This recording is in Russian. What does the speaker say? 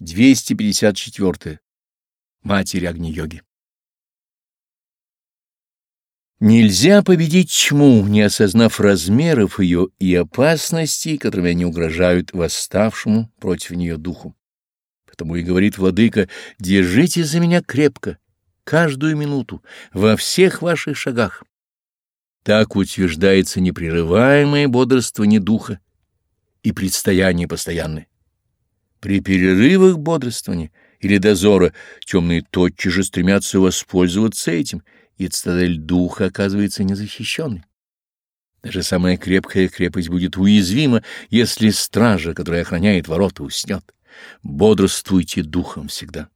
254. Матерь Агни-йоги. Нельзя победить тьму, не осознав размеров ее и опасностей, которыми они угрожают восставшему против нее духу. Потому и говорит владыка, держите за меня крепко, каждую минуту, во всех ваших шагах. Так утверждается непрерываемое бодрствование духа и предстояние постоянное. При перерывах бодрствования или дозора темные тотчас же стремятся воспользоваться этим, и цитадель духа оказывается незащищенной. Даже самая крепкая крепость будет уязвима, если стража, которая охраняет ворота, уснет. Бодрствуйте духом всегда.